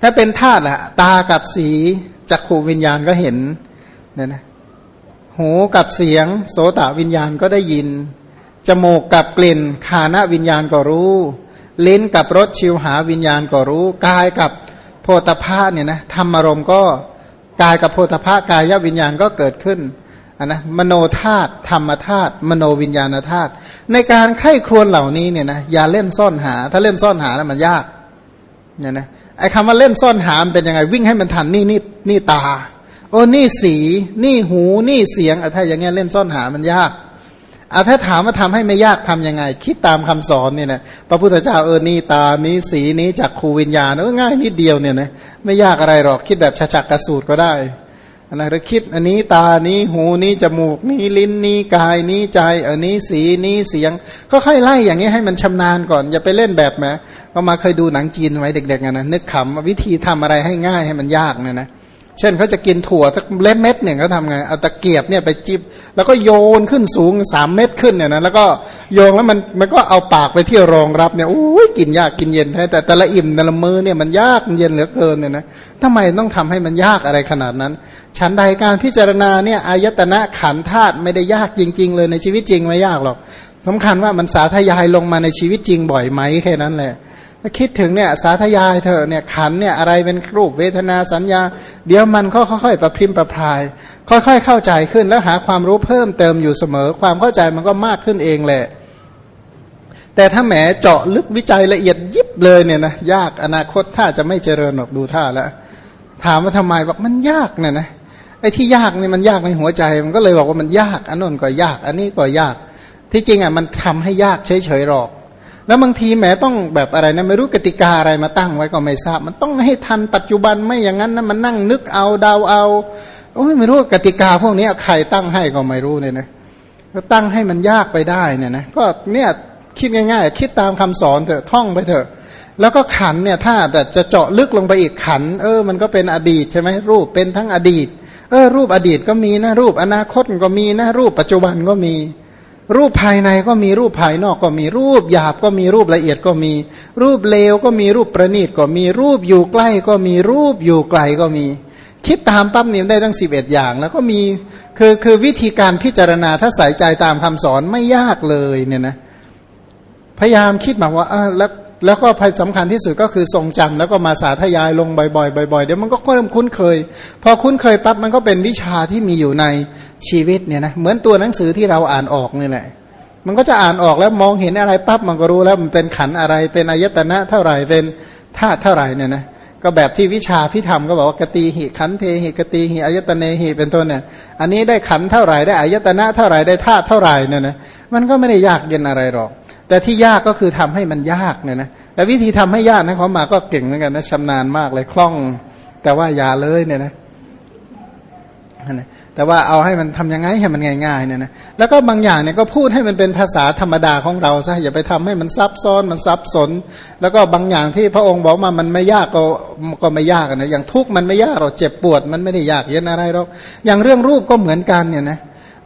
ถ้าเป็นธาตุละตากับสีจักขูวิญญาณก็เห็นเนี่ยนะหูกับเสียง โสตวิญญาณก็ได้ยิน จมูกกับกลิ่นคานะวิญญาณก็รู้ ลิ้นกับรสชิวหาวิญญาณก็รู้ กายกับโพธภาเนี่ยนะธรรมารมก็กายกับโพธภากายวิญญาณก็เกิดขึ้นนนะมโนธาตุธรรมธาตุมโนวิญญาณธาตุในการไข้ครวนเหล่านี้เนี่ยนะอย่าเล่นซ่อนหา ถ้าเล่นซ่อนหาแล้วมันยากเนี่ยนะ ไอ้คำว่าเล่นซ่อนหามันเป็นยังไง วิ่งให้มันทันนี่นี่นี่ตา โอ้นี่สี นี่หู นี่เสียงถ้าอย่างเงี้ยเล่นซ่อนหามันยากอาถ้าถามว่าทำให้ไม่ยากทํำยังไง คิดตามคำสอนเนี่ยนะพระพุทธเจ้าเออนี่ตานี้สีนี้จากครูวิญญาณเออง่ายนิดเดียวเนี่ยนะไม่ยากอะไรหรอกคิดแบบฉจักกระสูตรก็ได้ นะเราคิดอันนี้ตานี้หูนี้จมูกนี้ลิ้นนี้กายนี้ใจ อันนี้สีนี้เสียง ก็ค่อยไล่อย่างนี้ให้มันชำนาญก่อน อย่าไปเล่นแบบแม้ก็มาเคยดูหนังจีนไว้เด็กๆนะนึกขำวิธีทำอะไรให้ง่ายให้มันยากเนี่ยนะ เช่นเขาจะกินถั่วสักเล็บเม็ดหนึ่งเขาทำไงเอาตะเกียบเนี่ยไปจิบแล้วก็โยนขึ้นสูงสามเม็ดขึ้นเนี่ยนะแล้วก็โยงแล้วมันมันก็เอาปากไปที่รองรับเนี่ยโอ้ยกินยากกินเย็นแท้แต่แต่ละอิ่มแต่ละมือเนี่ยมันยากมันเย็นเหลือเกินเนี่ยนะทำไมต้องทำให้มันยากอะไรขนาดนั้น ฉันใดการพิจารณาเนี่ยอายตนะขันธาตุไม่ได้ยากจริง ๆ เลยในชีวิตจริงไม่ยากหรอกสำคัญว่ามันสาธยายลงมาในชีวิตจริงบ่อยไหมแค่นั้นแหละ คิดถึงเนี่ยสาธยายเธอเนี่ยขันเนี่ยอะไรเป็นรูปเวทนาสัญญา เดี๋ยวมันก็ค่อยๆประพิมพ์ประพาย ค่อยๆเข้าใจขึ้นแล้วหาความรู้เพิ่มเติมอยู่เสมอ ความเข้าใจมันก็มากขึ้นเองแหละ แต่ถ้าแหมเจาะลึกวิจัยละเอียดยิบเลยเนี่ยนะยากอนาคตถ้าจะไม่เจริญหรอกดูท่าแล้วถามว่าทำไมบอกมันยากเนี่ยนะไอ้ที่ยากนี่มันยากในหัวใจ มันก็เลยบอกว่ามันยากอันนั้นก็ยาก อันนี้ก็ยาก ที่จริงอะมันทำให้ยากเฉยๆหรอก แล้วบางทีแหมต้องแบบอะไรนะไม่รู้กติกาอะไรมาตั้งไว้ก็ไม่ทราบ มันต้องให้ทันปัจจุบันไม่อย่างนั้นนะมันนั่งนึกเอาเดาเอาโอ้ยไม่รู้กติกาพวกนี้ใครตั้งให้ก็ไม่รู้เนี่ยนะก็ตั้งให้มันยากไปได้เนี่ยนะก็เนี่ยคิดง่าย ๆ คิดตามคำสอนเถอะท่องไปเถอะ แล้วก็ขันเนี่ยถ้าแบบจะเจาะลึกลงไปอีกขัน เออ มันก็เป็นอดีตใช่ไหมรูปเป็นทั้งอดีต เออ รูปอดีตก็มีนะรูปอนาคตก็มีนะรูปปัจจุบันก็มี รูปภายในก็มีรูปภายนอกก็มีรูปหยาบก็มีรูปละเอียดก็มี รูปเลวก็มีรูปประณีตก็มีรูปอยู่ใกล้ก็มีรูปอยู่ไกลก็มี คิดตามปั๊บนี่ได้ตั้งสิบเอ็ดอย่าง แล้วก็มีคือคือวิธีการพิจารณาถ้าใส่ใจตามคำสอนไม่ยากเลยเนี่ยนะพยายามคิดมาว่าแล้ว แล้วก็ภัยสำคัญที่สุดก็คือทรงจำแล้วก็มาสาธยายลงบ่อยๆบ่อยๆเดี๋ยวมันก็เริ่มคุ้นเคย พอคุ้นเคยปั๊บมันก็เป็นวิชาที่มีอยู่ในชีวิตเนี่ยนะเหมือนตัวหนังสือที่เราอ่านออกนี่แหละมันก็จะอ่านออกแล้วมองเห็นอะไรปั๊บมันก็รู้แล้วมันเป็นขันอะไร เป็นอายตนะเท่าไหร่เป็นธาตุเท่าไหร่เนี่ยนะก็แบบที่วิชาพิธรรมก็บอกว่ากตีหิขันเทหิกตีหิอายตเนหิเป็นต้นเนี่ย อันนี้ได้ขันเท่าไหร่ได้อายตนะเท่าไหร่ได้ธาตุเท่าไหร่เนี่ยนะมันก็ไม่ได้ยากเย็นอะไรหรอก แต่ที่ยากก็คือทำให้มันยากเนี่ยนะแต่วิธีทำให้ยากนะเขามาก็เก่งเหมือนกันนะชำนาญมากเลยคล่อง แต่ว่าอย่าเลยเนี่ยนะแต่ว่าเอาให้มันทำยังไงให้มันง่ายๆเนี่ยนะแล้วก็บางอย่างเนี่ยก็พูดให้มันเป็นภาษาธรรมดาของเราซะอย่าไปทำให้มันซับซ้อนมันสับสน แล้วก็บางอย่างที่พระองค์บอกมามันไม่ยากก็ก็ไม่ยากนะอย่างทุกข์มันไม่ยากเราเจ็บปวด มันไม่ได้ยากเย็นอะไรหรอกอย่างเรื่องรูปก็เหมือนกันเนี่ยนะ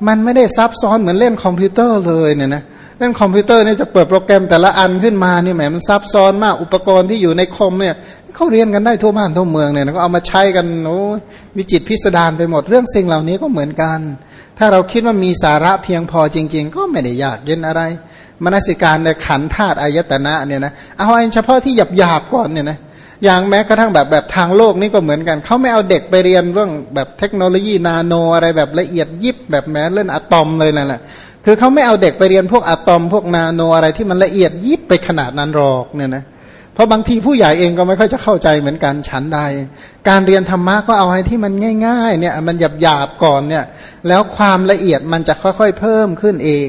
มันไม่ได้ซับซ้อนเหมือนเล่นคอมพิวเตอร์เลยเนี่ยนะเล่นคอมพิวเตอร์นี่จะเปิดโปรแกรมแต่ละอันขึ้นมานี่แหมมันซับซ้อนมากอุปกรณ์ที่อยู่ในคอมเนี่ยเขาเรียนกันได้ทั่วบ้านทั่วเมืองเนี่ยก็เอามาใช้กันโอ้วิจิตพิสดารไปหมดเรื่องสิ่งเหล่านี้ก็เหมือนกัน ถ้าเราคิดว่ามีสาระเพียงพอจริง ๆ ก็ไม่ได้ยากเย็นอะไร มนสิการในขันธาตุอายตนะเนี่ยนะเอาเฉพาะที่หยาบหยาบก่อนเนี่ยนะอย่างแม้กระทั่งแบบแบบทางโลกนี่ก็เหมือนกัน เขาไม่เอาเด็กไปเรียนเรื่องแบบเทคโนโลยีนาโนอะไรแบบละเอียดยิบแบบแม้เล่นอะตอมเลยนั่นแหละ คือเขาไม่เอาเด็กไปเรียนพวกอะตอมพวกนาโนอะไรที่มันละเอียดยิบไปขนาดนั้นหรอกเนี่ยนะเพราะบางทีผู้ใหญ่เองก็ไม่ค่อยจะเข้าใจเหมือนกันฉันใด การเรียนธรรมะก็เอาให้ที่มันง่าย ๆ เนี่ย มันหยาบหยาบก่อนเนี่ย แล้วความละเอียดมันจะค่อยๆ เพิ่มขึ้นเอง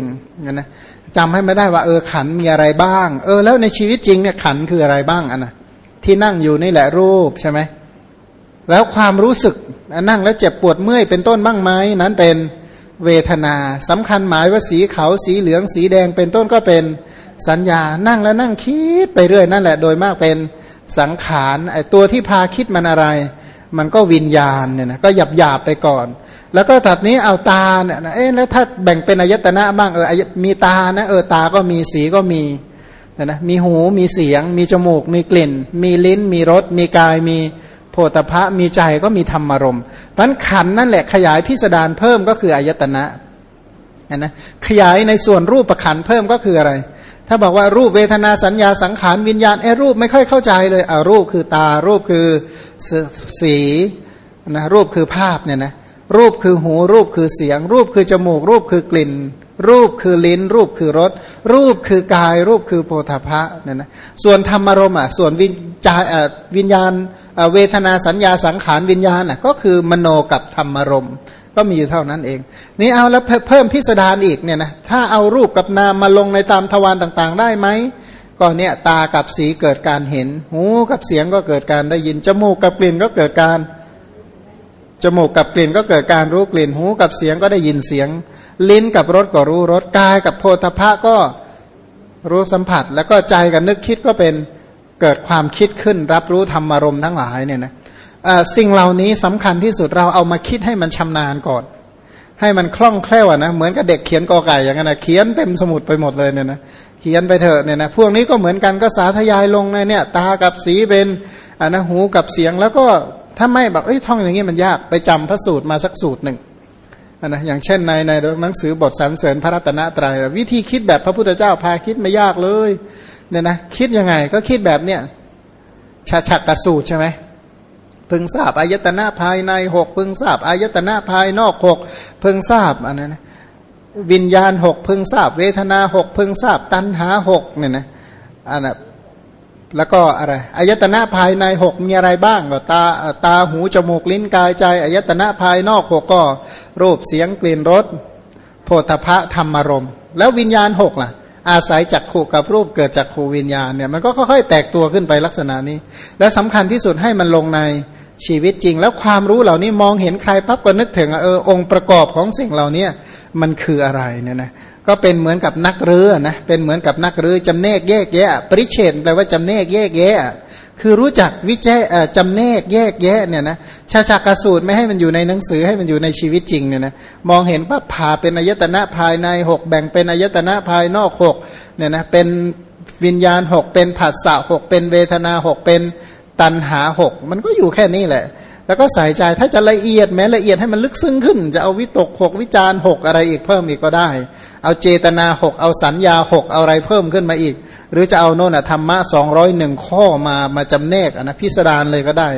นะจำให้ไม่ได้ว่าเออขันมีอะไรบ้าง เออ แล้วในชีวิตจริงเนี่ยขันคืออะไรบ้างอะนะที่นั่งอยู่นี่แหละรูปใช่ไหมแล้วความรู้สึกนั่งแล้วเจ็บปวดเมื่อยเป็นต้นบ้างไหมนั้นเป็น เวทนาสำคัญหมายว่าสีขาวสีเหลืองสีแดงเป็นต้นก็เป็นสัญญานั่งแล้วนั่งคิดไปเรื่อยนั่นแหละ โดยมากเป็นสังขารไอตัวที่พาคิดมันอะไร มันก็วิญญาณเนี่ยนะก็หยับหยาบไปก่อน แล้วก็ตัดนี้เอาตาเนี่ยเอ๊ะแล้วถ้าแบ่งเป็นอายตนะบ้างเออมีตานะเออตาก็มีสีก็มีนะมีหูมีเสียง มีจมูก มีกลิ่น มีลิ้น มีรสมีกายมี โพธพะมีใจก็มีธรรมารมณ์เพราะขันนั่นแหละขยายพิสดารเพิ่มก็คืออายตนะนะขยายในส่วนรูปประขันเพิ่มก็คืออะไร ถ้าบอกว่ารูปเวทนาสัญญาสังขารวิญญาณไอ้รูปไม่ค่อยเข้าใจเลยอ่ารูปคือตารูปคือสีนะรูปคือภาพเนี่ยนะ รูปคือหู รูปคือเสียง รูปคือจมูก รูปคือกลิ่น รูปคือลิ้น รูปคือรส รูปคือกาย รูปคือโพธาภะเนี่ยนะส่วนธรรมารมอะส่วนวิญญาวิญญาณเวทนาสัญญาสังขารวิญญาณอะก็คือมโนกับธรรมารมก็มีอยู่เท่านั้นเอง นี่เอาแล้วเพิ่มพิสดารอีกเนี่ยนะ ถ้าเอารูปกับนามมาลงในตามทวารต่างๆ ได้ไหม ก็เนี่ยตากับสีเกิดการเห็น หูกับเสียงก็เกิดการได้ยิน จมูกกับกลิ่นก็เกิดการ จมูกกับกลิ่นก็เกิดการรู้กลิ่นหูกับเสียงก็ได้ยินเสียง ลิ้นกับรสก็รู้รสกายกับโพธพะก็รู้สัมผัส แล้วก็ใจกับนึกคิดก็เป็นเกิดความคิดขึ้น รับรู้ธรรมารมณ์ทั้งหลายเนี่ยนะสิ่งเหล่านี้สำคัญที่สุดเราเอามาคิดให้มันชำนาญก่อน ให้มันคล่องแคล่วนะเหมือนกับเด็กเขียนกอไก่อย่างนั้นนะเขียนเต็มสมุดไปหมดเลยเนี่ยนะเขียนไปเถอะเนี่ยนะพวกนี้ก็เหมือนกันก็สาธยายลงในเนี่ย ตากับสีเป็นอ่านะหูกับเสียงแล้วก็ ถ้าไม่แบบเอ้ยท่องอย่างนี้มันยากไปจำพระสูตรมาสักสูตรหนึ่งนะอย่างเช่นในในหนังสือบทสรรเสริญพระรัตนตรยัยวิธีคิดแบบพระพุทธเจ้าพาคิดไม่ยากเลยเนี่ยนะคิดยังไงก็คิดแบบเนี้ยชาชักกสูตรใช่ไหมพึงทราบอายตนะภายในหกพึงทราบอายตนะภายนอกหกพึงทราบอันนั้นนะวิญญาณหกพึงทราบ เวทนาหกพึงทราบตัณหาหกเนี่ยนะอันนั้น แล้วก็อะไรอายตนะภายในหกมีอะไรบ้างก็ตาตาหูจมูกลิ้นกายใจอายตนะภายนอกหกก็ รูปเสียงกลิ่นรสโพธพะธรรมารมแล้ววิญญาณหกล่ะ อาศัยจากขู่กับรูปเกิดจากขูวิญญาณเนี่ยมันก็ค่อยๆแตกตัวขึ้นไปลักษณะนี้ และสำคัญที่สุดให้มันลงในชีวิตจริง แล้วความรู้เหล่านี้มองเห็นใครปั๊บก็นึกถึงเออองค์ประกอบของสิ่งเหล่านี้มันคืออะไรเนี่ยนะ ก็เป็นเหมือนกับนักเรือนะเป็นเหมือนกับนักเรือจำเนกแยกแยะ ปริเชนแปลว่าจำเนกแยกแยะ คือรู้จักวิจัยจำเนกแยกแยะเนี่ยนะชาชากสูตรไม่ให้มันอยู่ในหนังสือให้มันอยู่ในชีวิตจริงเนี่ยนะมองเห็นปั๊บผ่าเป็นอายตนะภายในหกแบ่งเป็นอายตนะภายนอกหกเนี่ยนะเป็นวิญญาณหกเป็นผัสสะหกเป็นเวทนาหกเป็นตันหาหกมันก็อยู่แค่นี้แหละ แล้วก็ใส่ใจถ้าจะละเอียดแม้ละเอียดให้มันลึกซึ้งขึ้น จะเอาวิตกหกวิจารหกอะไรอีกเพิ่มอีกก็ได้ เอาเจตนาหกเอาสัญญาหกเอาอะไรเพิ่มขึ้นมาอีก หรือจะเอาโน่นธรรมะสองร้อยหนึ่งข้อมามาจำแนกนะพิสดารเลยก็ได้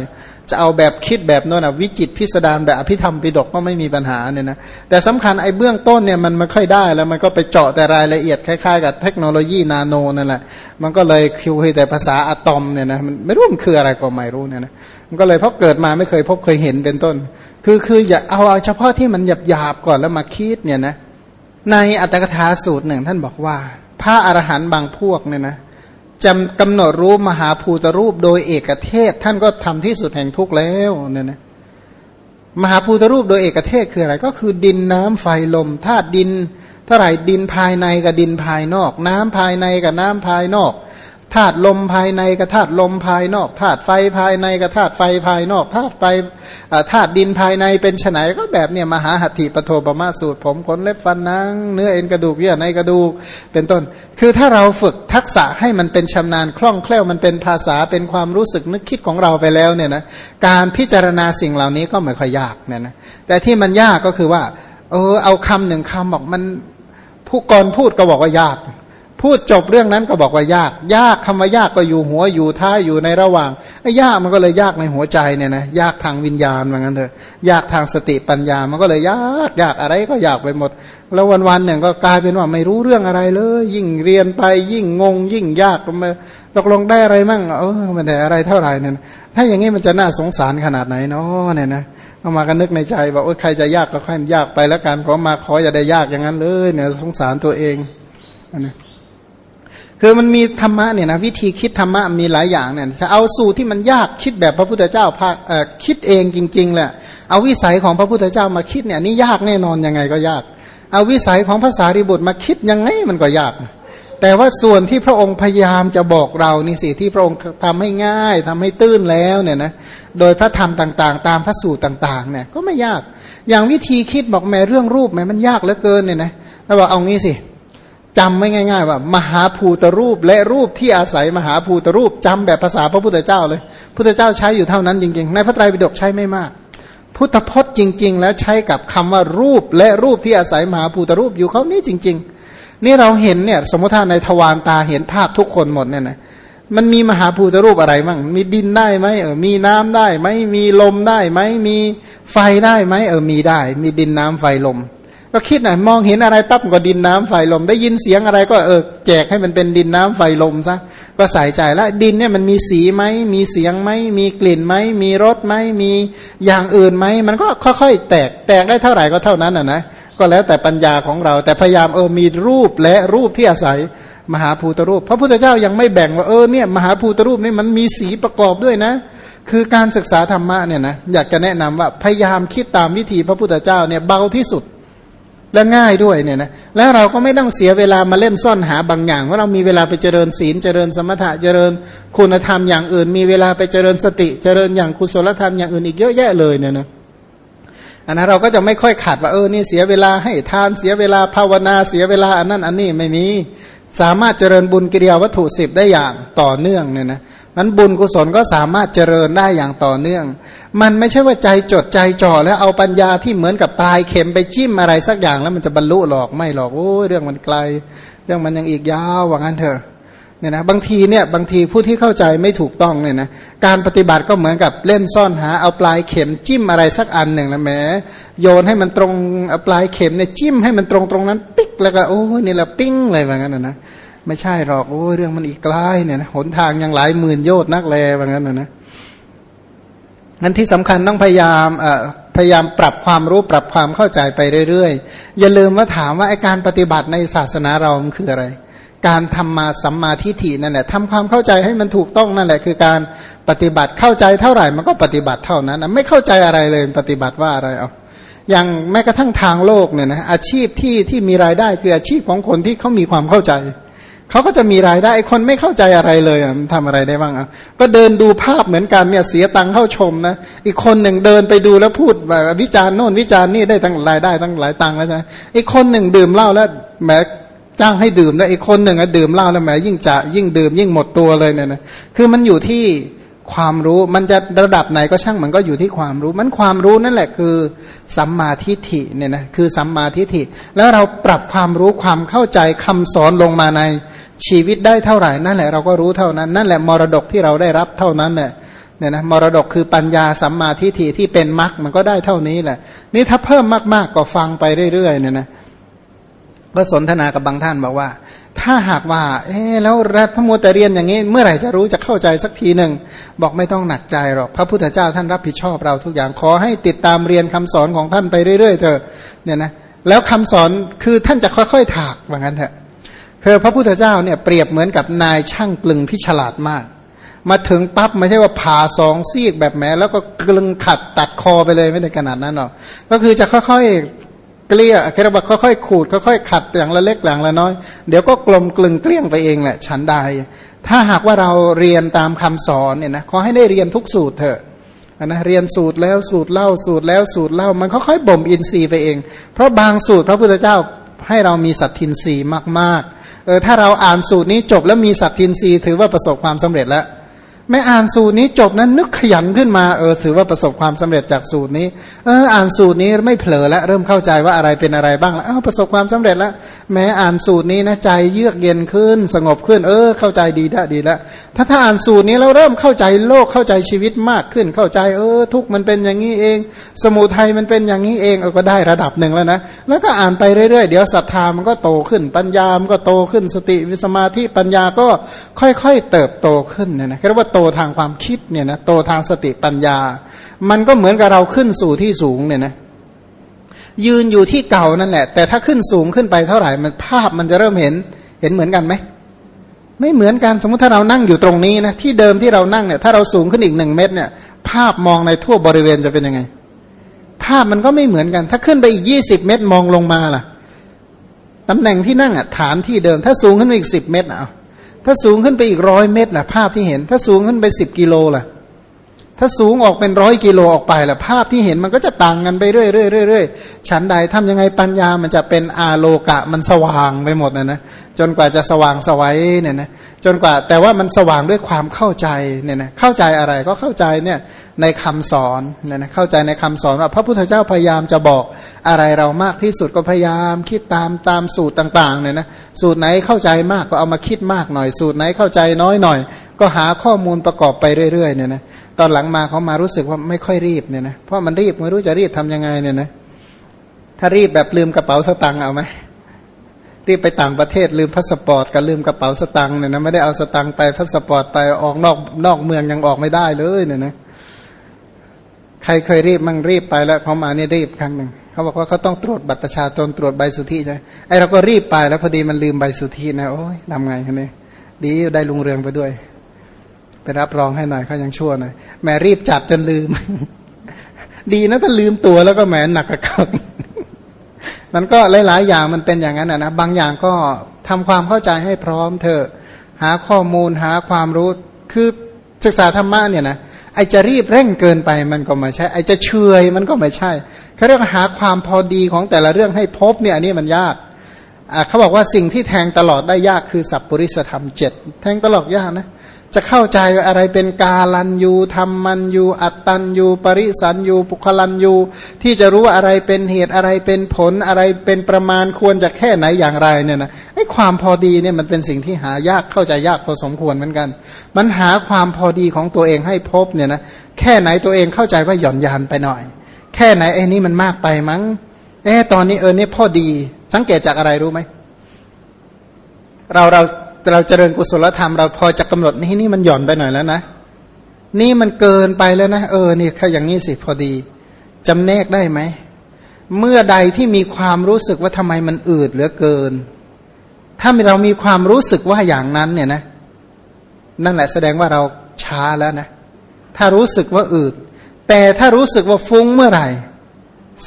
จะเอาแบบคิดแบบโน่นวิจิตพิสดารแบบอภิธรรมปิดกก็ไม่มีปัญหาเนี่ยนะแต่สำคัญไอ้เบื้องต้นเนี่ยมันไม่ค่อยได้แล้วมันก็ไปเจาะแต่รายละเอียดคล้ายๆกับเทคโนโลยีนาโนนั่นแหละมันก็เลยคิวแต่ภาษาอะตอมเนี่ยนะมันไม่รู้มันคืออะไรก็ไม่รู้เนี่ยนะมันก็เลยเพราะเกิดมาไม่เคยพบเคยเห็นเป็นต้น คือคืออย่าเอาเอาเฉพาะที่มันหยาบหยาบก่อนแล้วมาคิดเนี่ยนะในอัตถกถาสูตรหนึ่งท่านบอกว่า พระอรหันต์บางพวกเนี่ยนะ จำกำหนดรู้มหาภูตรูปโดยเอกเทศ ท่านก็ทำที่สุดแห่งทุกข์แล้วเนี่ยนะมหาภูตรูปโดยเอกเทศคืออะไรก็คือดินน้ำไฟลมธาตุดินเท่าไหร่ดินภายในกับดินภายนอก น้ำภายในกับน้ำภายนอก ธาตุลมภายในกับธาตุลมภายนอกธาตุไฟภายในกับธาตุไฟภายนอกธาตุไฟธาตุดินภายในเป็นไนก็แบบเนี่ยมหาหัตถิปโทปมาสูตร ผมขนเล็บฟันนังเนื้อเอ็นกระดูกเยื่อในกระดูกเป็นต้น คือถ้าเราฝึกทักษะให้มันเป็นชำนาญคล่องแคล่วมันเป็นภาษาเป็นความรู้สึกนึกคิดของเราไปแล้วเนี่ยนะการพิจารณาสิ่งเหล่านี้ก็ไม่ค่อยยากเนี่ยนะแต่ที่มันยากก็คือว่า เออเอาคำหนึ่งคำบอกมันผู้ก่อนพูดก็บอกว่ายาก พูดจบเรื่องนั้นก็บอกว่ายาก ยากคำว่ายากก็อยู่หัวอยู่ท้ายอยู่ในระหว่างไอ้ยากมันก็เลยยากในหัวใจเนี่ยนะยากทางวิญญาณเหมือนกันเถอะยากทางสติปัญญามันก็เลยยากยากอะไรก็ยากไปหมด แล้ววันวันหนึ่งก็กลายเป็นว่าไม่รู้เรื่องอะไรเลย ยิ่งเรียนไปยิ่งงง ยิ่งยากมาตกลงได้อะไรมั่งเออมันได้อะไรเท่าไหร่เนี่ยถ้าอย่างนี้มันจะน่าสงสารขนาดไหนเนาะเนี่ยนะเอามากันนึกในใจว่าโอ้ใครจะยากก็ค่อยยากไปแล้วกันขอมาขออย่าได้ยากอย่างนั้นเลยเนี่ยสงสารตัวเองนะ คือมันมีธรรมะเนี่ยนะวิธีคิดธรรมะมีหลายอย่างเนี่ยจะเอาสูตรที่มันยากคิดแบบพระพุทธเจ้าพาคิดเองจริงๆแหละเอาวิสัยของพระพุทธเจ้ามาคิดเนี่ยนี่ยากแน่นอนยังไงก็ยาก เอาวิสัยของภาษาริบุตรมาคิดยังไงมันก็ยาก แต่ว่าส่วนที่พระองค์พยายามจะบอกเรานี่สิที่พระองค์ทำให้ง่ายทำให้ตื้นแล้วเนี่ยนะโดยพระธรรมต่างๆ ตามพระสูตรต่างๆเนี่ยก็ไม่ยาก อย่างวิธีคิดบอกแม่เรื่องรูปแม่มันยากเหลือเกินเนี่ยนะแล้วบอกเอางี้สิ จำไม่ง่าย ๆ ว่า มหาภูตรูปและรูปที่อาศัยมหาภูตรูปจำแบบภาษาพระพุทธเจ้าเลยพุทธเจ้าใช้อยู่เท่านั้นจริงๆ ในพระไตรปิฎกใช้ไม่มาก พุทธพจน์จริง ๆ แล้วใช้กับคำว่ารูปและรูปที่อาศัยมหาภูตรูปอยู่เขานี้จริง ๆ นี่เราเห็นเนี่ยสมมติถ้าในทวารตาเห็นภาพทุกคนหมดเนี่ยนะมันมีมหาภูตรูปอะไรมั่ง มีดินได้ไหมเออ มีน้ำได้ไหมมีลมได้ไหมมีไฟได้ไหมเออ มีได้ มีดินน้ำไฟลม ก็คิดหน่อยมองเห็นอะไรปั๊บก็ดินน้ำไฟลม ได้ยินเสียงอะไรก็เออแจกให้มันเป็นดินน้ำไฟลมซะก็ใส่ใจแล้วดินเนี่ยมันมีสีไหมมีเสียงไหมมีกลิ่นไหมมีรสไหมมีอย่างอื่นไหมมันก็ค่อยๆ แตกแตกได้เท่าไหร่ก็เท่านั้นอะนะก็แล้วแต่ปัญญาของเรา แต่พยายามเออมีรูปและรูปที่อาศัยมหาภูตรูป พระพุทธเจ้ายังไม่แบ่งว่าเออเนี่ยมหาภูตรูปนี่มันมีสีประกอบด้วยนะ คือการศึกษาธรรมะเนี่ยนะอยากจะแนะนำว่าพยายามคิดตามวิธีพระพุทธเจ้าเนี่ยเบาที่สุด และง่ายด้วยเนี่ยนะแล้วเราก็ไม่ต้องเสียเวลามาเล่นซ่อนหาบางอย่างว่าเรามีเวลาไปเจริญศีลเจริญสมถะเจริญคุณธรรมอย่างอื่น มีเวลาไปเจริญสติ เจริญอย่างกุศลธรรมอย่างอื่นอีกเยอะแยะเลยเนี่ยนะอันนั้นเราก็จะไม่ค่อยขัดว่าเออนี่เสียเวลาให้ทานเสียเวลาภาวนาเสียเวลาอันนั้นอันนี้ไม่มีสามารถเจริญบุญกิริยาวัตถุสิบได้อย่างต่อเนื่องเนี่ยนะ มันบุญกุศลก็สามารถเจริญได้อย่างต่อเนื่อง มันไม่ใช่ว่าใจจดใจจ่อแล้วเอาปัญญาที่เหมือนกับปลายเข็มไปจิ้มอะไรสักอย่างแล้วมันจะบรรลุหรอกไม่หรอกโอ้เรื่องมันไกล เรื่องมันยังอีกยาวว่างั้นเถอะเนี่ยนะบางทีเนี่ยบางทีผู้ที่เข้าใจไม่ถูกต้องเนี่ยนะการปฏิบัติก็เหมือนกับเล่นซ่อนหาเอาปลายเข็มจิ้มอะไรสักอันหนึ่งนะแหมโยนให้มันตรงเอาปลายเข็มเนี่ยจิ้มให้มันตรงตรงนั้น ปิ๊กแล้วก็โอ้นี่แหละปิ้งเลยว่างั้นนะนะ ไม่ใช่หรอกโอ้เรื่องมันอีกไกลเนี่ยนะหนทางยังหลายหมื่นโยชน์นักแลว่างั้นนะนะงั้นที่สำคัญต้องพยายามเอ่อพยายามปรับความรู้ปรับความเข้าใจไปเรื่อยๆ อย่าลืมว่าถามว่าไอการปฏิบัติในศาสนาเรามันคืออะไร การทำมาสัมมาทิฏฐินั่นแหละทำความเข้าใจให้มันถูกต้องนั่นแหละ คือการปฏิบัติเข้าใจเท่าไหร่มันก็ปฏิบัติเท่านั้นไม่เข้าใจอะไรเลยปฏิบัติว่าอะไรเอาอย่างแม้กระทั่งทางโลกเนี่ยนะอาชีพที่ที่มีรายได้คืออาชีพของคนที่เขามีความเข้าใจ เขาก็จะมีรายได้คนไม่เข้าใจอะไรเลยมันทำอะไรได้บ้างอะก็เดินดูภาพเหมือนกันเนี่ยเสียตังค์เข้าชมนะอีกคนหนึ่งเดินไปดูแล้วพูดแบบวิจารณ์โน่นวิจารณ์นี่ได้ตั้งรายได้ตั้งหลายตังค์แล้วใช่ไหมอีกคนหนึ่งดื่มเหล้าแล้วแหมจ้างให้ดื่มแล้วอีกคนหนึ่งอะดื่มเหล้าแล้วแหมยิ่งจะยิ่งดื่มยิ่งหมดตัวเลยเนี่ยนะคือมันอยู่ที่ ความรู้มันจะระดับไหนก็ช่างมันก็อยู่ที่ความรู้ มันความรู้นั่นแหละคือสัมมาทิฏฐิเนี่ยนะคือสัมมาทิฏฐิ แล้วเราปรับความรู้ความเข้าใจคำสอนลงมาในชีวิตได้เท่าไหร่นั่นแหละเราก็รู้เท่านั้น นั่นแหละมรดกที่เราได้รับเท่านั้นเนี่ยเนี่ยนะมรดกคือปัญญาสัมมาทิฏฐิที่เป็นมรรคมันก็ได้เท่านี้แหละ นี่ถ้าเพิ่มมากๆก็ฟังไปเรื่อยๆเนี่ยนะก็สนทนากับบางท่านบอกว่า ถ้าหากว่า เอ๊แล้วรัฐมัวแต่เรียนอย่างนี้ เมื่อไหร่จะรู้จะเข้าใจสักทีหนึ่งบอกไม่ต้องหนักใจหรอก พระพุทธเจ้าท่านรับผิดชอบเราทุกอย่างขอให้ติดตามเรียนคำสอนของท่านไปเรื่อยๆเถอะเนี่ยนะแล้วคำสอนคือท่านจะค่อยๆถากว่างั้นเถอะคือพระพุทธเจ้าเนี่ยเปรียบเหมือนกับนายช่างกลึงที่ฉลาดมาก มาถึงปั๊บไม่ใช่ว่าผ่าสองซีกแบบแม้ แล้วก็กลึงขัดตัดคอไปเลยไม่ได้ขนาดนั้นหรอกก็คือจะค่อยๆ กลี้ยคือว่าค่อยๆขูดค่อยๆขัดอย่างละเล็กอย่างละน้อย เดี๋ยวก็กลมกลึงเกลี้ยงไปเองแหละฉันใด ถ้าหากว่าเราเรียนตามคำสอนเนี่ยนะขอให้ได้เรียนทุกสูตรเถอะนะเรียนสูตรแล้วสูตรเล่าสูตรแล้วสูตรเล่า มันค่อยๆบ่มอินทรีย์ไปเอง เพราะบางสูตรพระพุทธเจ้าให้เรามีสัตทินรีมากๆเออถ้าเราอ่านสูตรนี้จบแล้วมีสัตทินรีถือว่าประสบความสำเร็จแล้ว ไม่อ่านสูตรนี้จบนั้นนึกขยันขึ้นมาเออถือว่าประสบความสำเร็จจากสูตรนี้ เอออ่านสูตรนี้ไม่เผลอแล้วเริ่มเข้าใจว่าอะไรเป็นอะไรบ้างแล้วประสบความสำเร็จแล้วแม้อ่านสูตรนี้นะใจเยือกเย็นขึ้น สงบขึ้น เออ เข้าใจดีแล้ดีแล้วถ้าถ้าอ่านสูตรนี้เราเริ่มเข้าใจโลกเข้าใจชีวิตมากขึ้นเข้าใจ เออ ทุกมันเป็นอย่างนี้เอง สมุทัยมันเป็นอย่างนี้เองเออก็ได้ระดับหนึ่งแล้วนะแล้วก็อ่านไปเรื่อยๆเดี๋ยวศรัทธามันก็โตขึ้นปัญญามันก็โตขึ้นสติวิสมาธิปัญญาก็ค่อยๆเติบโตขึ้นเนี่ยนะเรียกว่าโตทางความคิดเนี่ยนะโตทางสติปัญญา มันก็เหมือนกับเราขึ้นสู่ที่สูงเนี่ยนะยืนอยู่ที่เก่านั่นแหละ แต่ถ้าขึ้นสูงขึ้นไปเท่าไหร่มันภาพมันจะเริ่มเห็นเห็นเหมือนกันไหมไม่เหมือนกันสมมติถ้าเรานั่งอยู่ตรงนี้นะที่เดิมที่เรานั่งเนี่ยถ้าเราสูงขึ้นอีกหนึ่งเมตรเนี่ย ภาพมองในทั่วบริเวณจะเป็นยังไง ภาพมันก็ไม่เหมือนกัน ถ้าขึ้นไปอีกยี่สิบเมตรมองลงมาล่ะตำแหน่งที่นั่งอะฐานที่เดิม ถ้าสูงขึ้นไปอีกสิบเมตรอะ ถ้าสูงขึ้นไปอีกร้อยเมตรล่ะภาพที่เห็น ถ้าสูงขึ้นไปสิบกิโลล่ะ ถ้าสูงออกเป็นร้อยกิโลออกไปล่ะภาพที่เห็นมันก็จะต่างกันไปเรื่อยเรื่อยเรื่อยชั้นใดทำยังไงปัญญามันจะเป็นอาโลกะมันสว่างไปหมดนะนะจนกว่าจะสว่างสวัยเนี่ยนะ จนกว่าแต่ว่ามันสว่างด้วยความเข้าใจเนี่ยนะเข้าใจอะไรก็เข้าใจเนี่ยในคำสอนเนี่ยนะเข้าใจในคำสอนว่าพระพุทธเจ้าพยายามจะบอกอะไรเรามากที่สุดก็พยายามคิดตามตามสูตรต่างๆเนี่ยนะสูตรไหนเข้าใจมากก็เอามาคิดมากหน่อย สูตรไหนเข้าใจน้อยหน่อย ก็หาข้อมูลประกอบไปเรื่อยๆเนี่ยนะตอนหลังมาเขามารู้สึกว่าไม่ค่อยรีบเนี่ยนะเพราะมันรีบไม่รู้จะรีบทำยังไงเนี่ยนะถ้ารีบแบบลืมกระเป๋าสตังค์เอาไหม รีบไปต่างประเทศลืมพาสปอร์ตกับลืมกระเป๋าสตังค์เนี่ยนะไม่ได้เอาสตังค์ไปพาสปอร์ตไปออกนอกนอกเมืองยังออกไม่ได้เลยเนี่ยนะใครเคยรีบมั่งรีบไปแล้วพอมาเนี่ยรีบครั้งหนึ่งเขาบอกว่าเขาต้องตรวจบัตรประชาชนตรวจใบสุทธิใช่ไอเราก็รีบไปแล้วพอดีมันลืมใบสุทธินะโอ้ยทำไงกันเนี่ยดีได้ลุงเรืองไปด้วย ไปรับรองให้หน่อยเขายังชั่วหน่อยแม่รีบจัดจนลืม ดีนะถ้าลืมตัวแล้วก็แหมหนักกระเขา มันก็หลาย ๆ อย่างมันเป็นอย่างนั้นนะบางอย่างก็ทำความเข้าใจให้พร้อมเถอะหาข้อมูลหาความรู้คือศึกษาธรรมะเนี่ยนะไอจะรีบเร่งเกินไปมันก็ไม่ใช่ไอจะเฉยมันก็ไม่ใช่เขาเรียกหาความพอดีของแต่ละเรื่องให้พบเนี่ยอันนี้มันยากเขาบอกว่าสิ่งที่แทงตลอดได้ยากคือสัพปริสธรรมเจ็ดแทงตลอดยากนะ จะเข้าใจอะไรเป็นกาลันยูธรรมันยูอัตตันยูปริสันยูปุคลันยูที่จะรู้อะไรเป็นเหตุอะไรเป็นผลอะไรเป็นประมาณควรจะแค่ไหนอย่างไรเนี่ยนะไอ้ความพอดีเนี่ยมันเป็นสิ่งที่หายากเข้าใจยากพอสมควรเหมือนกัน มันหาความพอดีของตัวเองให้พบเนี่ยนะแค่ไหนตัวเองเข้าใจว่าหย่อนยานไปหน่อย แค่ไหนไอ้นี่มันมากไปมั้งเอ๊ตอนนี้เออเนี่ยพอดี สังเกตจากอะไรรู้ไหมเราเรา เราเจริญกุศลธรรมเราพอจะกำหนดนี่นี่มันหย่อนไปหน่อยแล้วนะ นี่มันเกินไปแล้วนะ เออนี่แค่อย่างนี้สิพอดีจำแนกได้ไหม เมื่อใดที่มีความรู้สึกว่าทำไมมันอืดเหลือเกิน ถ้าเรามีความรู้สึกว่าอย่างนั้นเนี่ยนะ นั่นแหละแสดงว่าเราช้าแล้วนะ ถ้ารู้สึกว่าอืด แต่ถ้ารู้สึกว่าฟุ้งเมื่อไหร่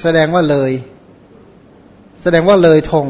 แสดงว่าเลย แสดงว่าเลยทง